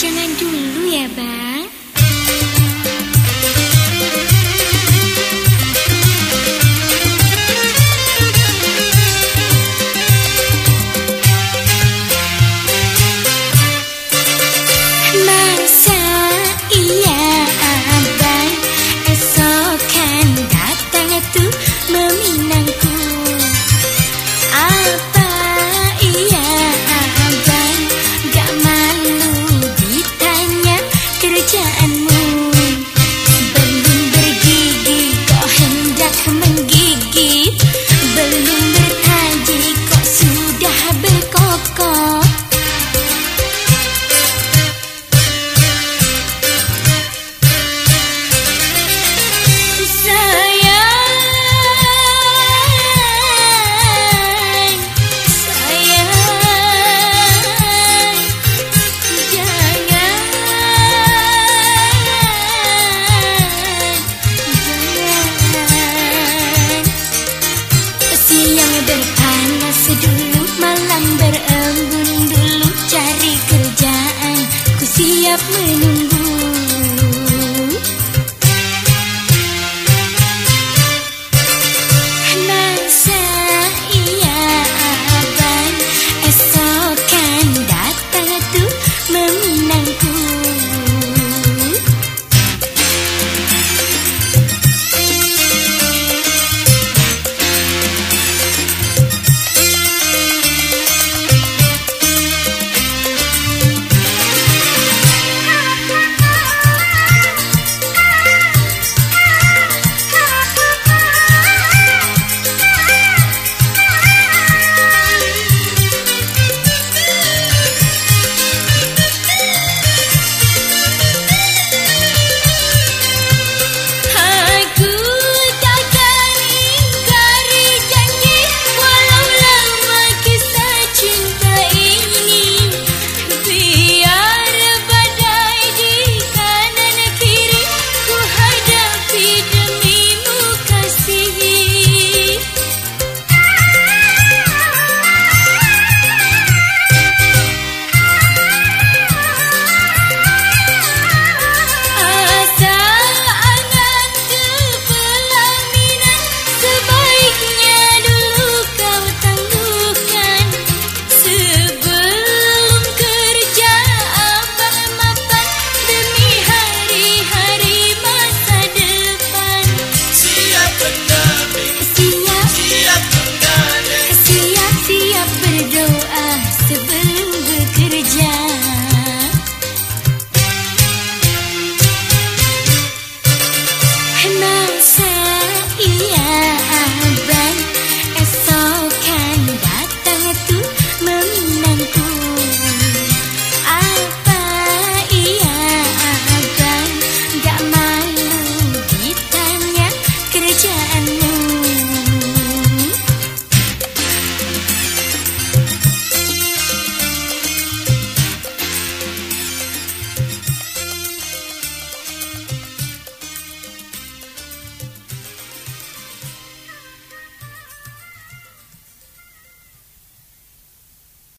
Jangan dulu ya, Bang. Go.